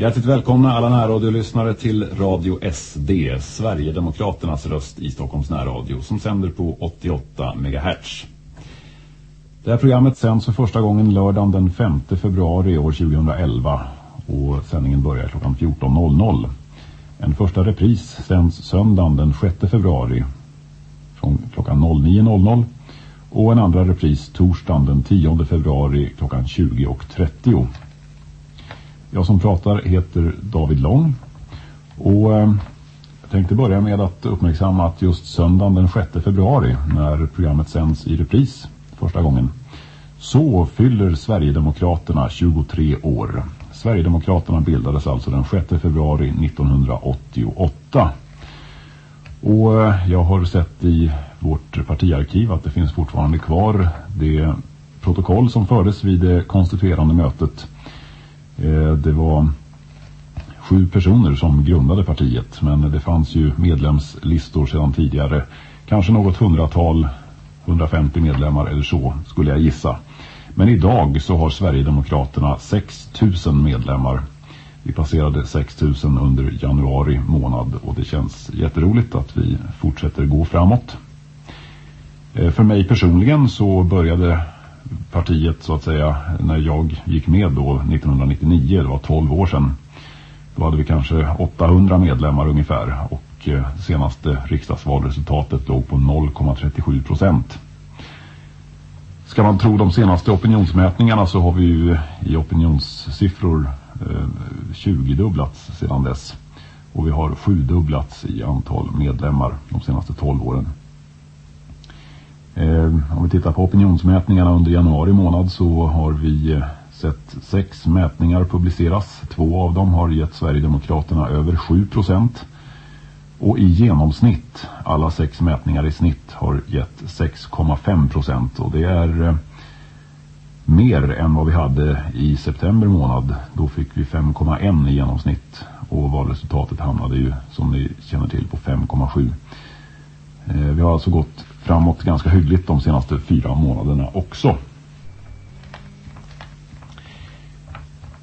Hjärtligt välkomna alla närradiolyssnare till Radio SD, Sverigedemokraternas röst i Stockholms närradio, som sänder på 88 MHz. Det här programmet sänds för första gången lördagen den 5 februari år 2011 och sändningen börjar klockan 14.00. En första repris sänds söndagen den 6 februari från klockan 09.00 och en andra repris torsdagen den 10 februari klockan 20.30. Jag som pratar heter David Lång och eh, jag tänkte börja med att uppmärksamma att just söndagen den 6 februari när programmet sänds i repris första gången så fyller Sverigedemokraterna 23 år. Sverigedemokraterna bildades alltså den 6 februari 1988. Och eh, jag har sett i vårt partiarkiv att det finns fortfarande kvar det protokoll som fördes vid det konstituerande mötet. Eh, det var sju personer som grundade partiet men det fanns ju medlemslistor sedan tidigare. Kanske något hundratal, 150 medlemmar eller så skulle jag gissa. Men idag så har Sverigedemokraterna 6 000 medlemmar. Vi passerade 6 000 under januari månad och det känns jätteroligt att vi fortsätter gå framåt. Eh, för mig personligen så började partiet så att säga när jag gick med då 1999, det var 12 år sedan. Då hade vi kanske 800 medlemmar ungefär och eh, det senaste riksdagsvalresultatet låg på 0,37 procent. Ska man tro de senaste opinionsmätningarna så har vi ju i opinionssiffror eh, 20-dubblats sedan dess. Och vi har sjudubblats i antal medlemmar de senaste 12 åren. Ehm, om vi tittar på opinionsmätningarna under januari månad så har vi eh, sett sex mätningar publiceras. Två av dem har gett Sverigedemokraterna över 7 procent. Och i genomsnitt, alla sex mätningar i snitt har gett 6,5 procent. Och det är eh, mer än vad vi hade i september månad. Då fick vi 5,1 i genomsnitt. Och valresultatet hamnade ju som ni känner till på 5,7. Ehm, vi har alltså gått framåt ganska hyggligt de senaste fyra månaderna också.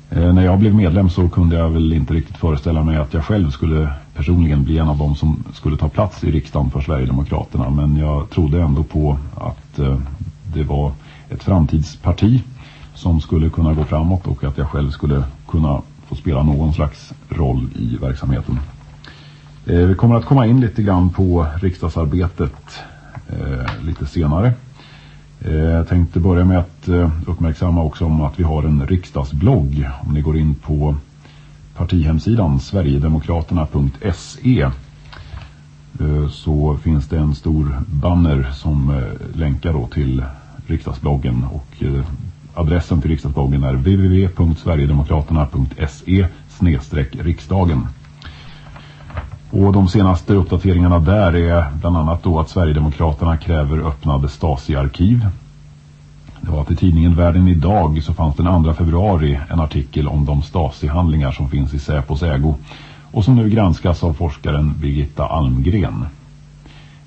Eh, när jag blev medlem så kunde jag väl inte riktigt föreställa mig att jag själv skulle personligen bli en av dem som skulle ta plats i riksdagen för Sverigedemokraterna. Men jag trodde ändå på att eh, det var ett framtidsparti som skulle kunna gå framåt och att jag själv skulle kunna få spela någon slags roll i verksamheten. Eh, vi kommer att komma in lite grann på riksdagsarbetet Eh, lite senare. Eh, jag tänkte börja med att eh, uppmärksamma också om att vi har en riksdagsblogg. Om ni går in på partihemsidan sverigedemokraterna.se eh, så finns det en stor banner som eh, länkar då till riksdagsbloggen och eh, adressen till riksdagsbloggen är www.sverigedemokraterna.se riksdagen. Och de senaste uppdateringarna där är bland annat då att Sverigedemokraterna kräver öppnade Stasi-arkiv det var att i tidningen Världen idag så fanns den 2 februari en artikel om de Stasi-handlingar som finns i Säpos ägo och som nu granskas av forskaren Birgitta Almgren.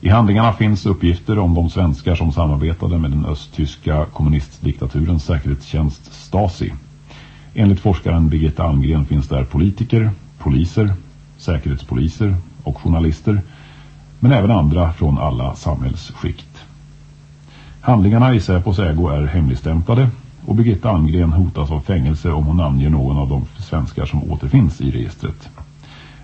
I handlingarna finns uppgifter om de svenskar som samarbetade med den östtyska kommunistdiktaturens säkerhetstjänst Stasi. Enligt forskaren Birgitta Almgren finns där politiker, poliser, säkerhetspoliser och journalister men även andra från alla samhällsskikt. Handlingarna i Säpos ägo är hemligstämplade och Birgitta Almgren hotas av fängelse om hon namnger någon av de svenskar som återfinns i registret.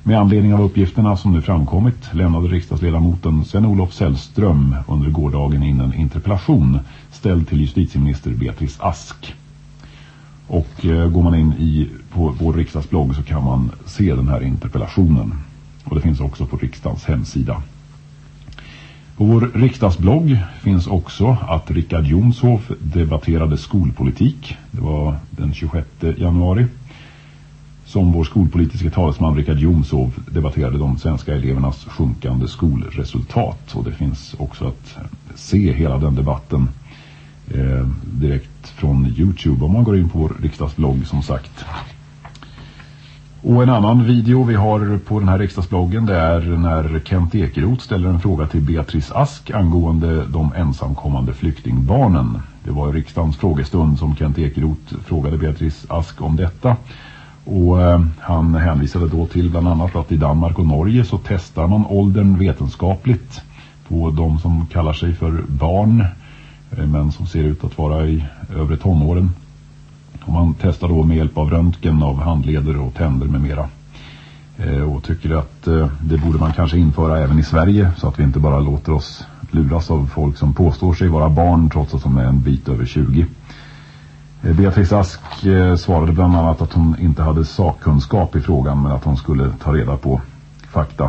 Med anledning av uppgifterna som nu framkommit lämnade riksdagsledamoten Sven-Olof Sällström under gårdagen in en interpellation ställd till justitieminister Beatrice Ask. Och eh, går man in i, vår riksdagsblogg så kan man se den här interpellationen. Och det finns också på riksdagens hemsida. På vår riksdagsblogg finns också att Rickard Jonshoff debatterade skolpolitik. Det var den 26 januari. Som vår skolpolitiska talesman Rickard Jonshoff debatterade de svenska elevernas sjunkande skolresultat. Och det finns också att se hela den debatten eh, direkt från Youtube om man går in på vår riksdagsblogg som sagt. Och en annan video vi har på den här riksdagsbloggen det är när Kent Ekeroth ställer en fråga till Beatrice Ask angående de ensamkommande flyktingbarnen. Det var i riksdagens frågestund som Kent Ekeroth frågade Beatrice Ask om detta. Och eh, han hänvisade då till bland annat att i Danmark och Norge så testar man åldern vetenskapligt på de som kallar sig för barn eh, men som ser ut att vara i övre tonåren. Och man testar då med hjälp av röntgen av handleder och tänder med mera. Eh, och tycker att eh, det borde man kanske införa även i Sverige så att vi inte bara låter oss luras av folk som påstår sig vara barn trots att de är en bit över 20. Eh, Beatrice Ask eh, svarade bland annat att hon inte hade sakkunskap i frågan men att hon skulle ta reda på fakta.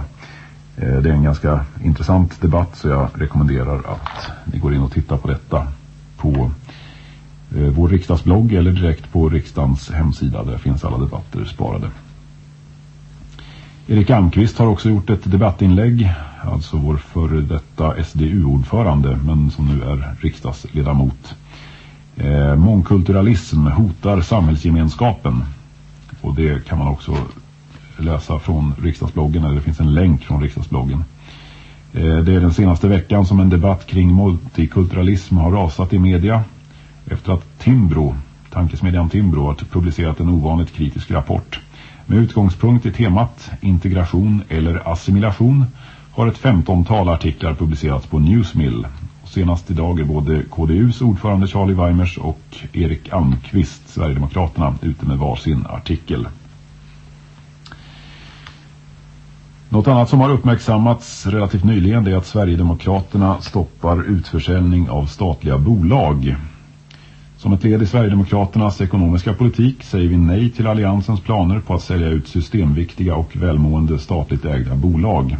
Eh, det är en ganska intressant debatt så jag rekommenderar att ni går in och tittar på detta på Eh, vår riksdagsblogg eller direkt på riksdagens hemsida. Där finns alla debatter sparade. Erik Almqvist har också gjort ett debattinlägg, alltså vår före detta SDU-ordförande men som nu är riksdagsledamot. Eh, mångkulturalism hotar samhällsgemenskapen och det kan man också läsa från riksdagsbloggen eller det finns en länk från riksdagsbloggen. Eh, det är den senaste veckan som en debatt kring multikulturalism har rasat i media efter att Timbro, tankesmedjan Timbro, har publicerat en ovanligt kritisk rapport. Med utgångspunkt i temat integration eller assimilation har ett femtontal artiklar publicerats på Newsmill. Senast idag är både KDUs ordförande Charlie Weimers och Erik Almqvist, Sverigedemokraterna, ute med varsin artikel. Något annat som har uppmärksammats relativt nyligen är att Sverigedemokraterna stoppar utförsäljning av statliga bolag. Som ett led i Sverigedemokraternas ekonomiska politik säger vi nej till alliansens planer på att sälja ut systemviktiga och välmående statligt ägda bolag.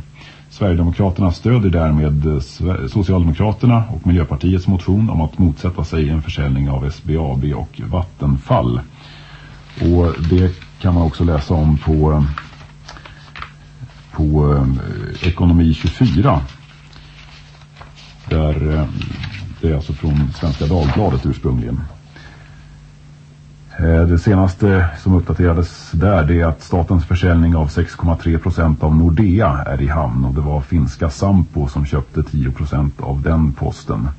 Sverigedemokraterna stöder därmed Socialdemokraterna och Miljöpartiets motion om att motsätta sig en försäljning av SBAB och Vattenfall. Och det kan man också läsa om på, på eh, Ekonomi 24. Där eh, det är alltså från Svenska Dagbladet ursprungligen. Eh, det senaste som uppdaterades där det är att statens försäljning av 6,3 procent av Nordea är i hamn och det var finska Sampo som köpte 10 procent av den posten.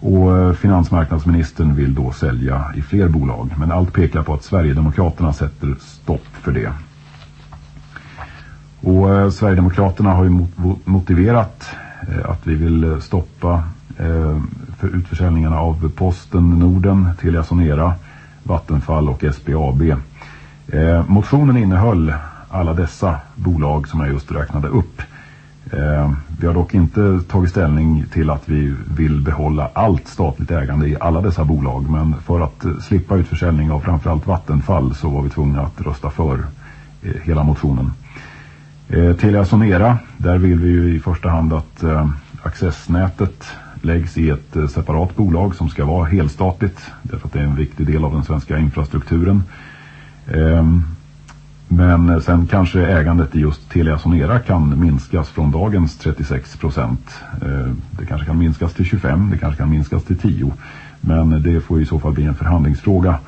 Och eh, finansmarknadsministern vill då sälja i fler bolag men allt pekar på att Sverigedemokraterna sätter stopp för det. Och eh, Sverigedemokraterna har ju motiverat att vi vill stoppa för utförsäljningarna av Posten Norden, Telia Sonera Vattenfall och SBAB. Eh, motionen innehöll alla dessa bolag som jag just räknade upp. Eh, vi har dock inte tagit ställning till att vi vill behålla allt statligt ägande i alla dessa bolag. Men för att slippa utförsäljning av framförallt Vattenfall så var vi tvungna att rösta för eh, hela motionen. Eh, Telia Sonera, där vill vi ju i första hand att eh, accessnätet läggs i ett eh, separat bolag som ska vara helstatligt därför att det är en viktig del av den svenska infrastrukturen. Ehm, men sen kanske ägandet i just Telia Sonera kan minskas från dagens 36 procent. Ehm, det kanske kan minskas till 25, det kanske kan minskas till 10. Men det får i så fall bli en förhandlingsfråga.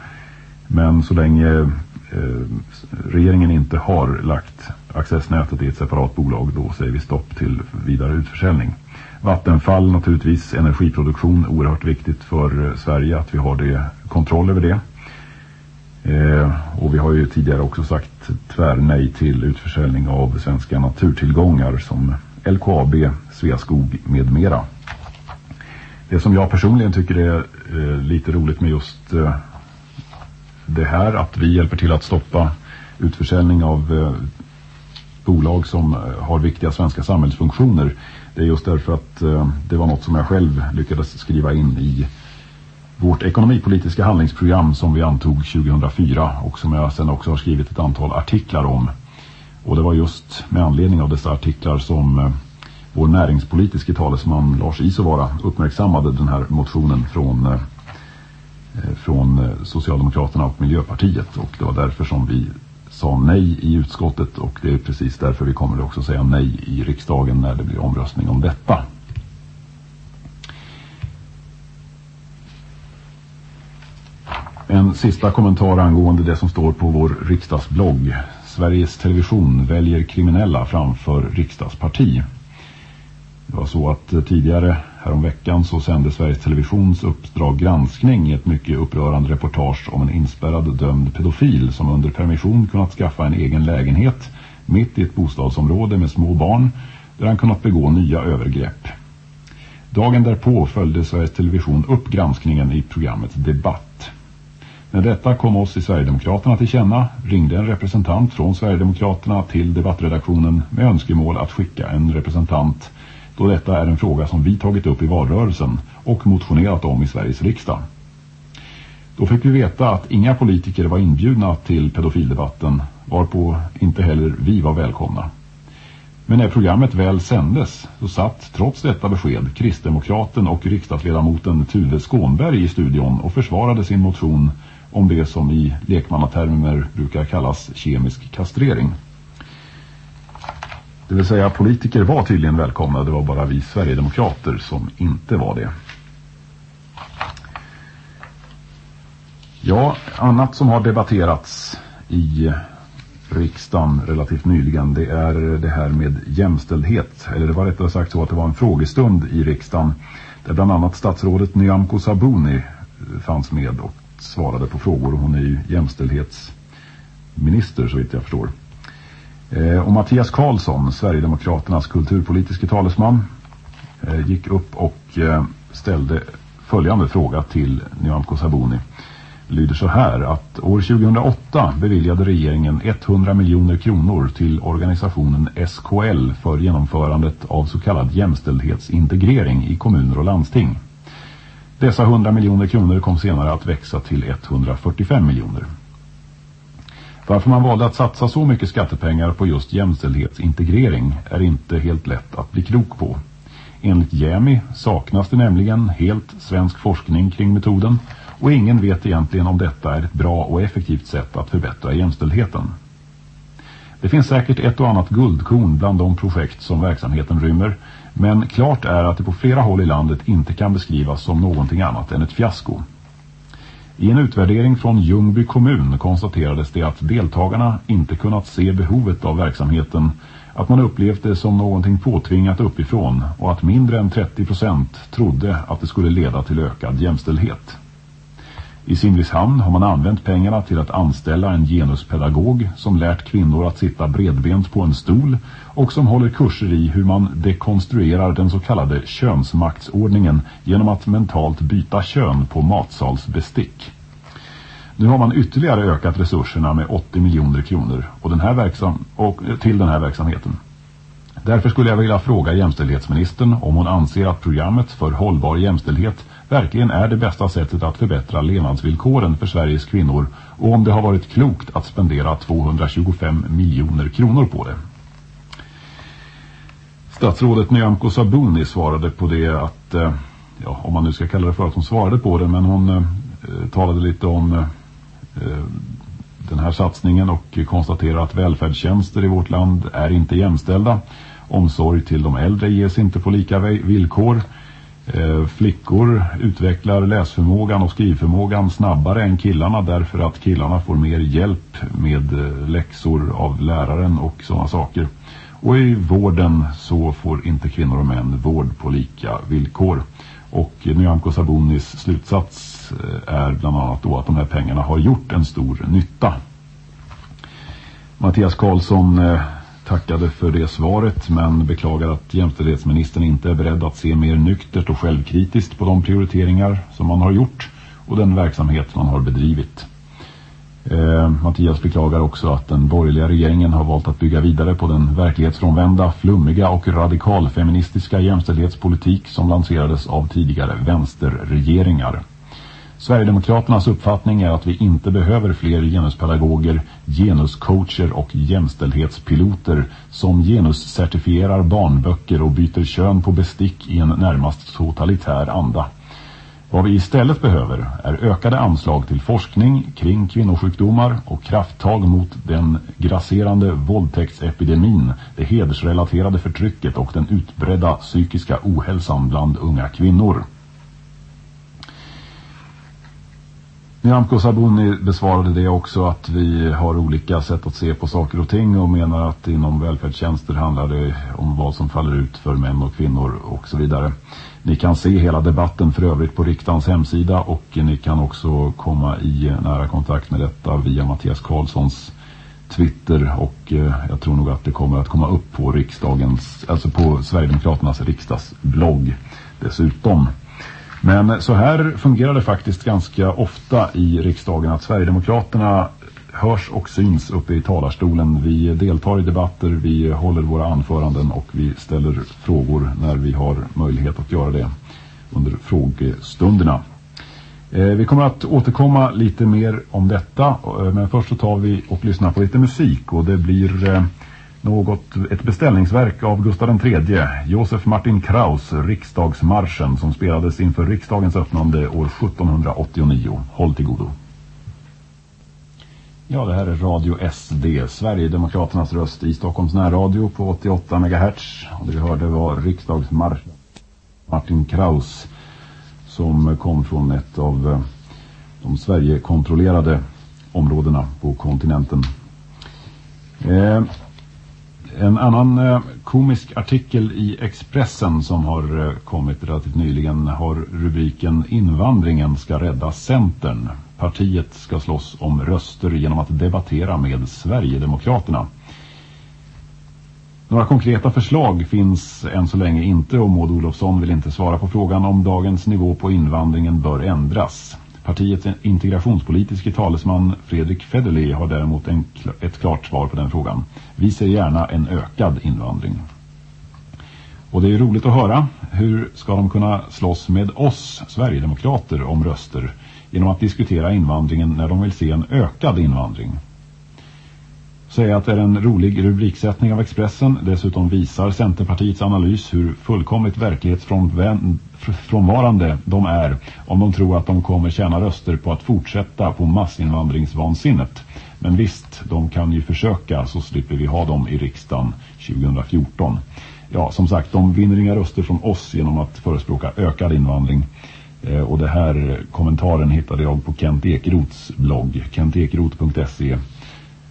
Men så länge ehm, regeringen inte har lagt accessnätet i ett separat bolag då säger vi stopp till vidare utförsäljning. Vattenfall naturligtvis, energiproduktion, oerhört viktigt för eh, Sverige att vi har det kontroll över det. Eh, och vi har ju tidigare också sagt tvärnej till utförsäljning av svenska naturtillgångar som LKAB, Sveaskog med mera. Det som jag personligen tycker är eh, lite roligt med just eh, det här att vi hjälper till att stoppa utförsäljning av eh, bolag som eh, har viktiga svenska samhällsfunktioner det är just därför att eh, det var något som jag själv lyckades skriva in i vårt ekonomipolitiska handlingsprogram som vi antog 2004 och som jag sen också har skrivit ett antal artiklar om. Och det var just med anledning av dessa artiklar som eh, vår näringspolitiska talesman Lars Isovara uppmärksammade den här motionen från, eh, eh från eh, Socialdemokraterna och Miljöpartiet och det var därför som vi sa nej i utskottet och det är precis därför vi kommer också säga nej i riksdagen när det blir omröstning om detta. En sista kommentar angående det som står på vår riksdagsblogg. Sveriges Television väljer kriminella framför riksdagsparti. Det var så att eh, tidigare Häromveckan så sände Sveriges Televisions uppdrag granskning i ett mycket upprörande reportage om en inspärrad dömd pedofil som under permission kunnat skaffa en egen lägenhet mitt i ett bostadsområde med små barn där han kunnat begå nya övergrepp. Dagen därpå följde Sveriges Television upp granskningen i programmet Debatt. När detta kom oss i Sverigedemokraterna till känna ringde en representant från Sverigedemokraterna till debattredaktionen med önskemål att skicka en representant då detta är en fråga som vi tagit upp i valrörelsen och motionerat om i Sveriges riksdag. Då fick vi veta att inga politiker var inbjudna till pedofildebatten varpå inte heller vi var välkomna. Men när programmet väl sändes så satt trots detta besked kristdemokraten och riksdagsledamoten Tuve Skånberg i studion och försvarade sin motion om det som i lekmannatermer brukar kallas kemisk kastrering. Det vill säga politiker var tydligen välkomna, det var bara vi Sverigedemokrater som inte var det. Ja, annat som har debatterats i riksdagen relativt nyligen det är det här med jämställdhet. Eller det var rättare sagt så att det var en frågestund i riksdagen där bland annat statsrådet Nyamko Sabuni fanns med och svarade på frågor. Hon är ju jämställdhetsminister så vitt jag förstår. Eh, och Mattias Karlsson, Sverigedemokraternas kulturpolitiska talesman, eh, gick upp och eh, ställde följande fråga till Nyamko Sabuni. Lyder så här att år 2008 beviljade regeringen 100 miljoner kronor till organisationen SKL för genomförandet av så kallad jämställdhetsintegrering i kommuner och landsting. Dessa 100 miljoner kronor kom senare att växa till 145 miljoner. Varför man valde att satsa så mycket skattepengar på just jämställdhetsintegrering är inte helt lätt att bli klok på. Enligt Jämi saknas det nämligen helt svensk forskning kring metoden och ingen vet egentligen om detta är ett bra och effektivt sätt att förbättra jämställdheten. Det finns säkert ett och annat guldkorn bland de projekt som verksamheten rymmer men klart är att det på flera håll i landet inte kan beskrivas som någonting annat än ett fiasko. I en utvärdering från Ljungby kommun konstaterades det att deltagarna inte kunnat se behovet av verksamheten, att man upplevt det som någonting påtvingat uppifrån och att mindre än 30% trodde att det skulle leda till ökad jämställdhet. I Simrishamn har man använt pengarna till att anställa en genuspedagog som lärt kvinnor att sitta bredbent på en stol och som håller kurser i hur man dekonstruerar den så kallade könsmaktsordningen genom att mentalt byta kön på matsalsbestick. Nu har man ytterligare ökat resurserna med 80 miljoner kronor och den här verksam och eh, till den här verksamheten. Därför skulle jag vilja fråga jämställdhetsministern om hon anser att programmet för hållbar jämställdhet verkligen är det bästa sättet att förbättra levnadsvillkoren för Sveriges kvinnor och om det har varit klokt att spendera 225 miljoner kronor på det. Statsrådet Nyamko Sabuni svarade på det att, eh, ja, om man nu ska kalla det för att hon svarade på det, men hon eh, eh talade lite om eh, eh, den här satsningen och konstaterar att välfärdstjänster i vårt land är inte jämställda. Omsorg till de äldre ges inte på lika villkor. Eh, flickor utvecklar läsförmågan och skrivförmågan snabbare än killarna därför att killarna får mer hjälp med eh, läxor av läraren och sådana saker. Och i vården så får inte kvinnor och män vård på lika villkor. Och Nyamko Sabonis slutsats eh, är bland annat då att de här pengarna har gjort en stor nytta. Mattias Karlsson tackade för det svaret men beklagar att jämställdhetsministern inte är beredd att se mer nyktert och självkritiskt på de prioriteringar som man har gjort och den verksamhet man har bedrivit. Eh, Mattias beklagar också att den borgerliga regeringen har valt att bygga vidare på den verklighetsfrånvända, flummiga och radikalfeministiska jämställdhetspolitik som lanserades av tidigare vänsterregeringar. Sverigedemokraternas uppfattning är att vi inte behöver fler genuspedagoger, genuscoacher och jämställdhetspiloter som genuscertifierar barnböcker och byter kön på bestick i en närmast totalitär anda. Vad vi istället behöver är ökade anslag till forskning kring kvinnosjukdomar och krafttag mot den grasserande våldtäktsepidemin, det hedersrelaterade förtrycket och den utbredda psykiska ohälsan bland unga kvinnor. Nyamko Sabuni besvarade det också att vi har olika sätt att se på saker och ting och menar att inom välfärdstjänster handlar det om vad som faller ut för män och kvinnor och så vidare. Ni kan se hela debatten för övrigt på riksdagens hemsida och ni kan också komma i nära kontakt med detta via Mattias Karlssons Twitter och eh, jag tror nog att det kommer att komma upp på riksdagens, alltså på Sverigedemokraternas riksdagsblogg dessutom. Men så här fungerar det faktiskt ganska ofta i riksdagen att Sverigedemokraterna hörs och syns uppe i talarstolen. Vi deltar i debatter, vi håller våra anföranden och vi ställer frågor när vi har möjlighet att göra det under frågestunderna. Eh, vi kommer att återkomma lite mer om detta eh, men först så tar vi och lyssnar på lite musik och det blir eh, något, ett beställningsverk av Gustav III, Josef Martin Kraus, riksdagsmarschen som spelades inför riksdagens öppnande år 1789. Håll till godo. Ja, det här är Radio SD, Sverigedemokraternas röst i Stockholms närradio på 88 MHz. Och det vi hörde var riksdagsmarschen Martin Kraus som kom från ett av eh, de Sverige-kontrollerade områdena på kontinenten. Eh, en annan eh, komisk artikel i Expressen som har eh, kommit relativt nyligen har rubriken Invandringen ska rädda Centern. Partiet ska slåss om röster genom att debattera med Sverigedemokraterna. Några konkreta förslag finns än så länge inte och Maud Olofsson vill inte svara på frågan om dagens nivå på invandringen bör ändras. Partiets integrationspolitiska talesman Fredrik Federley har däremot en, ett klart svar på den frågan. Vi ser gärna en ökad invandring. Och det är roligt att höra. Hur ska de kunna slåss med oss, Sverigedemokrater, om röster genom att diskutera invandringen när de vill se en ökad invandring? Säga att det är en rolig rubriksättning av Expressen. Dessutom visar Centerpartiets analys hur fullkomligt verklighetsfrånvarande de är om de tror att de kommer tjäna röster på att fortsätta på massinvandringsvansinnet. Men visst, de kan ju försöka så slipper vi ha dem i riksdagen 2014. Ja, som sagt, de vinner inga röster från oss genom att förespråka ökad invandring. Eh, och det här kommentaren hittade jag på Kent Ekerots blogg, kentekerot.se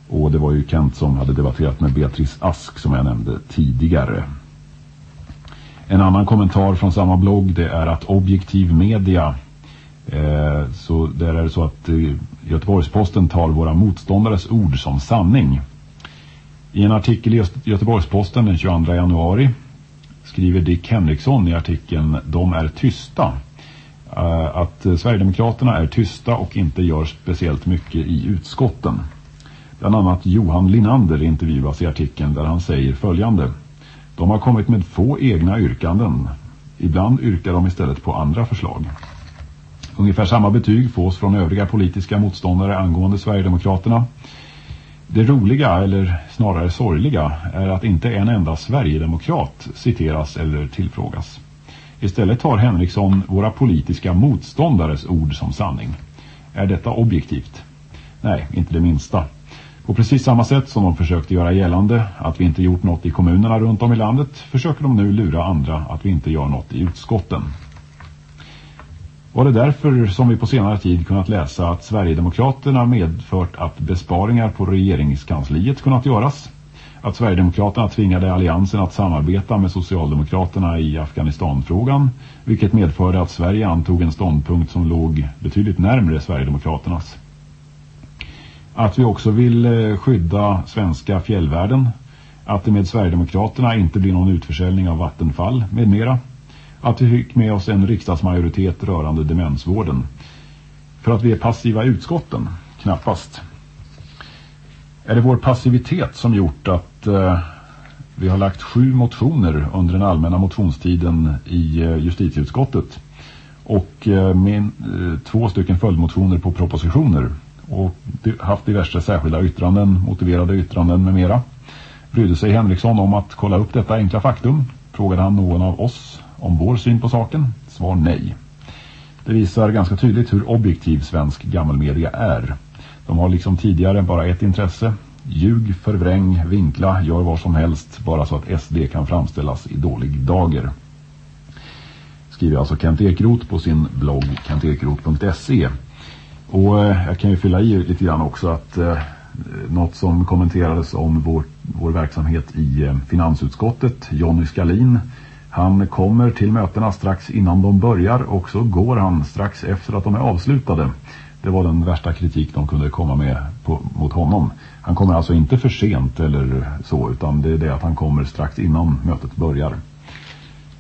och det var ju Kent som hade debatterat med Beatrice Ask som jag nämnde tidigare. En annan kommentar från samma blogg det är att objektiv media eh, så där är det så att eh, Göteborgsposten tar våra motståndares ord som sanning. I en artikel i Göteborgsposten den 22 januari skriver Dick Henriksson i artikeln De är tysta. Eh, att eh, Sverigedemokraterna är tysta och inte gör speciellt mycket i utskotten. Bland annat Johan Linander intervjuas i artikeln där han säger följande. De har kommit med få egna yrkanden. Ibland yrkar de istället på andra förslag. Ungefär samma betyg fås från övriga politiska motståndare angående Sverigedemokraterna. Det roliga, eller snarare sorgliga, är att inte en enda Sverigedemokrat citeras eller tillfrågas. Istället tar Henriksson våra politiska motståndares ord som sanning. Är detta objektivt? Nej, inte det minsta. På precis samma sätt som de försökte göra gällande att vi inte gjort något i kommunerna runt om i landet försöker de nu lura andra att vi inte gör något i utskotten. Var det därför som vi på senare tid kunnat läsa att Sverigedemokraterna medfört att besparingar på regeringskansliet kunnat göras? Att Sverigedemokraterna tvingade alliansen att samarbeta med Socialdemokraterna i Afghanistanfrågan, vilket medförde att Sverige antog en ståndpunkt som låg betydligt närmre Sverigedemokraternas. Att vi också vill eh, skydda svenska fjällvärden. Att det med Sverigedemokraterna inte blir någon utförsäljning av vattenfall med mera. Att vi fick med oss en riksdagsmajoritet rörande demensvården. För att vi är passiva i utskotten? Knappast. Är det vår passivitet som gjort att eh, vi har lagt sju motioner under den allmänna motionstiden i eh, justitieutskottet och eh, med eh, två stycken följdmotioner på propositioner och haft diverse särskilda yttranden, motiverade yttranden med mera. Brydde sig Henriksson om att kolla upp detta enkla faktum? Frågade han någon av oss om vår syn på saken? Svar nej. Det visar ganska tydligt hur objektiv svensk gammelmedia är. De har liksom tidigare bara ett intresse. Ljug, förvräng, vinkla, gör vad som helst bara så att SD kan framställas i dålig dager. Skriver alltså Kent Ekrot på sin blogg kentekrot.se. Och eh, jag kan ju fylla i lite grann också att eh, något som kommenterades om vår, vår verksamhet i eh, finansutskottet, Jonny Skalin. Han kommer till mötena strax innan de börjar och så går han strax efter att de är avslutade. Det var den värsta kritik de kunde komma med på, mot honom. Han kommer alltså inte för sent eller så utan det är det att han kommer strax innan mötet börjar.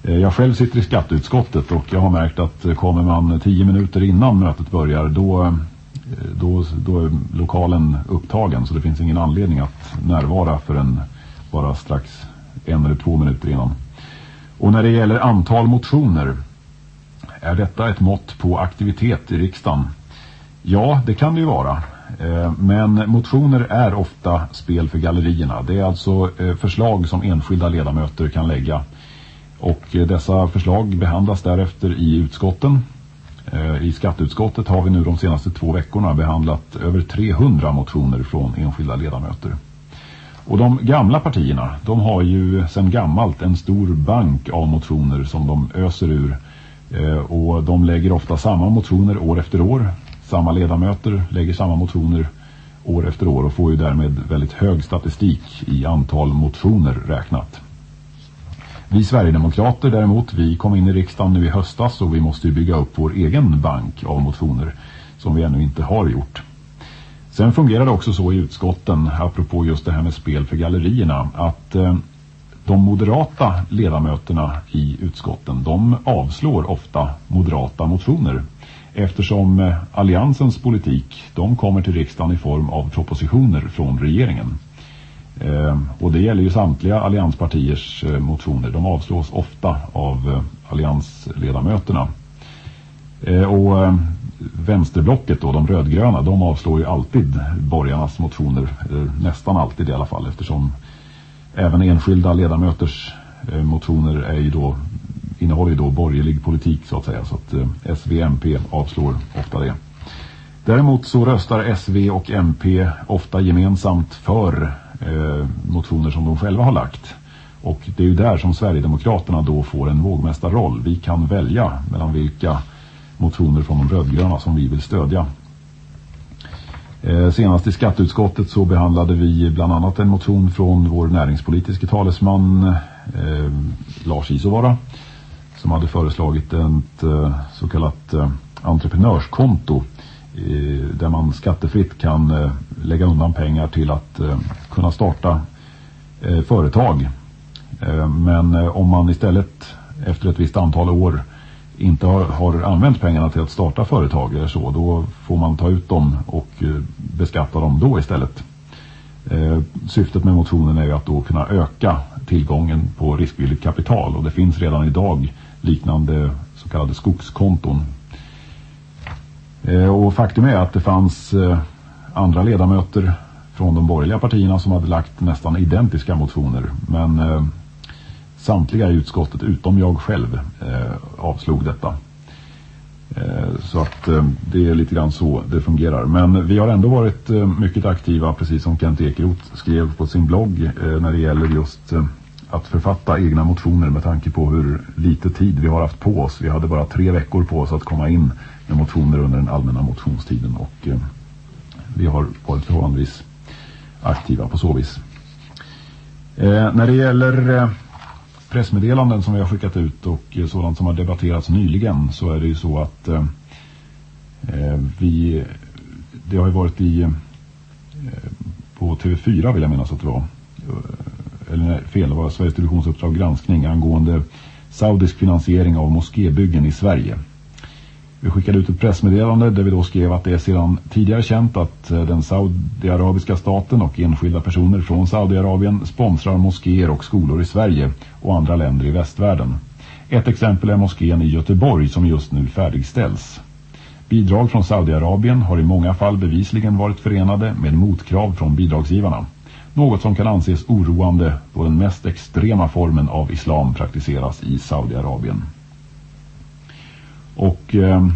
Eh, jag själv sitter i skatteutskottet och jag har märkt att eh, kommer man tio minuter innan mötet börjar då, eh, då, då är lokalen upptagen så det finns ingen anledning att närvara förrän bara strax en eller två minuter innan. Och när det gäller antal motioner är detta ett mått på aktivitet i riksdagen? Ja, det kan det ju vara. Men motioner är ofta spel för gallerierna. Det är alltså förslag som enskilda ledamöter kan lägga och eh, dessa förslag behandlas därefter i utskotten. Eh, I skatteutskottet har vi nu de senaste två veckorna behandlat över 300 motioner från enskilda ledamöter. Och de gamla partierna, de har ju sedan gammalt en stor bank av motioner som de öser ur. Eh, och de lägger ofta samma motioner år efter år. Samma ledamöter lägger samma motioner år efter år och får ju därmed väldigt hög statistik i antal motioner räknat. Vi Sverigedemokrater däremot, vi kom in i riksdagen nu i höstas och vi måste ju bygga upp vår egen bank av motioner som vi ännu inte har gjort. Sen fungerar det också så i utskotten, apropå just det här med spel för gallerierna, att eh, de moderata ledamöterna i utskotten, de avslår ofta moderata motioner. Eftersom eh, alliansens politik, de kommer till riksdagen i form av propositioner från regeringen. Ehm, och det gäller ju samtliga allianspartiers eh, motioner. De avslås ofta av eh, alliansledamöterna. Ehm, och ehm, vänsterblocket då, de rödgröna, de avslår ju alltid borgarnas motioner. nästan alltid i alla fall eftersom även enskilda ledamöters eh, motioner är ju då, innehåller ju då borgerlig politik så att säga. Så att SVMP avslår ofta det. Däremot så röstar SV och MP ofta gemensamt för eh, motioner som de själva har lagt. Och det är ju där som Sverigedemokraterna då får en vågmästarroll. Vi kan välja mellan vilka motioner från de rödgröna som vi vill stödja. Eh, senast i skatteutskottet så behandlade vi bland annat en motion från vår näringspolitiska talesman eh, Lars Isovara som hade föreslagit ett eh, så kallat eh, entreprenörskonto Eh, där man skattefritt kan eh, lägga undan pengar till att eh, kunna starta eh, företag. Eh, men eh, om man istället efter ett visst antal år inte har, har, använt pengarna till att starta företag eller så, då får man ta ut dem och beskatta dem då istället. syftet med motionen är ju att då kunna öka tillgången på riskvilligt kapital och det finns redan idag liknande så kallade skogskonton Eh, och faktum är att det fanns eh, andra ledamöter från de borgerliga partierna som hade lagt nästan identiska motioner. Men eh, samtliga i utskottet utom jag själv eh, avslog detta. Eh, så att eh, det är lite grann så det fungerar. Men vi har ändå varit mycket aktiva, precis som Kent Ekeroth skrev på sin blogg, när det gäller just att författa egna motioner med tanke på hur lite tid vi har haft på oss. Vi hade bara tre veckor på oss att komma in med motioner under den allmänna motionstiden och eh, vi har varit förhållandevis aktiva på så vis. Eh, när det gäller eh, pressmeddelanden som vi har skickat ut och eh, sådant som har debatterats nyligen så är det ju så att eh, eh vi det har ju varit i eh, på TV4 vill jag minnas att det var eh, eller nej, fel, det var Sveriges Televisionsuppdrag granskning angående saudisk finansiering av moskébyggen i Sverige. Vi skickade ut ett pressmeddelande där vi då skrev att det är sedan tidigare känt att eh, den saudiarabiska staten och enskilda personer från Saudiarabien sponsrar moskéer och skolor i Sverige och andra länder i västvärlden. Ett exempel är moskén i Göteborg som just nu färdigställs. Bidrag från Saudiarabien har i många fall bevisligen varit förenade med motkrav från bidragsgivarna. Något som kan anses oroande då den mest extrema formen av islam praktiseras i Saudiarabien. Och eh,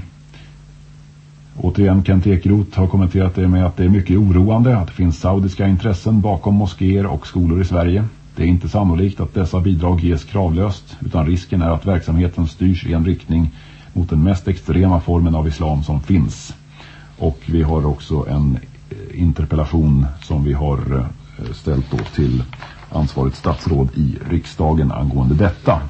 återigen Kent Ekeroth har kommenterat det med att det är mycket oroande att det finns saudiska intressen bakom moskéer och skolor i Sverige. Det är inte sannolikt att dessa bidrag ges kravlöst utan risken är att verksamheten styrs i en riktning mot den mest extrema formen av islam som finns. Och vi har också en eh, interpellation som vi har eh, ställt då till ansvarigt statsråd i riksdagen angående detta.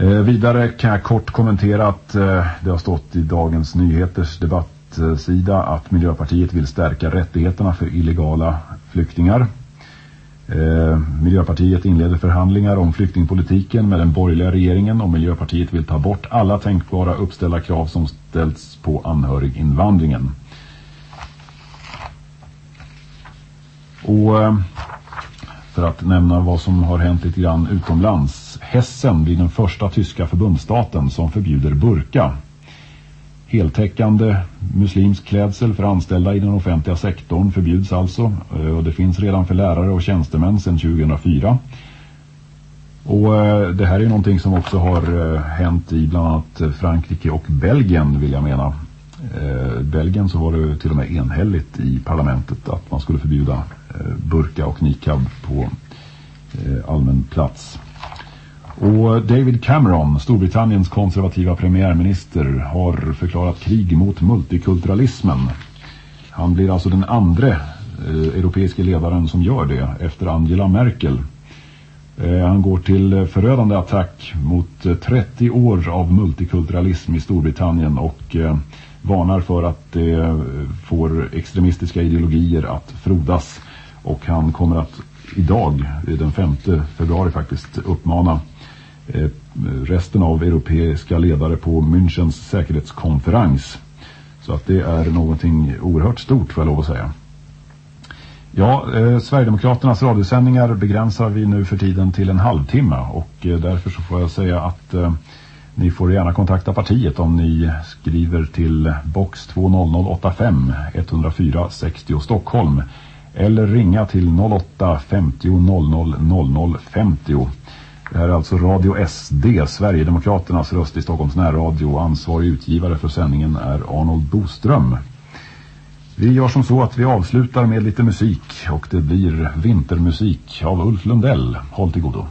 Eh, vidare kan jag kort kommentera att eh, det har stått i Dagens Nyheters debattsida att Miljöpartiet vill stärka rättigheterna för illegala flyktingar. Eh, Miljöpartiet inleder förhandlingar om flyktingpolitiken med den borgerliga regeringen och Miljöpartiet vill ta bort alla tänkbara uppställda krav som ställts på anhöriginvandringen. Och eh, för att nämna vad som har hänt lite grann utomlands. Hessen blir den första tyska förbundsstaten som förbjuder burka. Heltäckande muslimsk klädsel för anställda i den offentliga sektorn förbjuds alltså. Eh, och det finns redan för lärare och tjänstemän sedan 2004. Och eh, det här är någonting som också har eh, hänt i bland annat Frankrike och Belgien vill jag mena. Belgien så var det till och med enhälligt i parlamentet att man skulle förbjuda Eh, burka och niqab på eh, allmän plats. Och David Cameron, Storbritanniens konservativa premiärminister, har förklarat krig mot multikulturalismen. Han blir alltså den andra eh, europeiska ledaren som gör det efter Angela Merkel. Eh, han går till förödande attack mot eh, 30 år av multikulturalism i Storbritannien och eh, varnar för att det får extremistiska ideologier att frodas. Och han kommer att idag, eh, den 5 februari faktiskt, uppmana eh, resten av europeiska ledare på Münchens säkerhetskonferens. Så att det är någonting oerhört stort får jag lov att säga. Ja, eh, Sverigedemokraternas radiosändningar begränsar vi nu för tiden till en halvtimme och eh, därför så får jag säga att eh, ni får gärna kontakta partiet om ni skriver till box 20085 104 60 Stockholm eller ringa till 08 50 00 00 50 det här är alltså Radio SD, Sverigedemokraternas röst i Stockholms närradio. Ansvarig utgivare för sändningen är Arnold Boström. Vi gör som så att vi avslutar med lite musik och det blir vintermusik av Ulf Lundell. Håll till godo.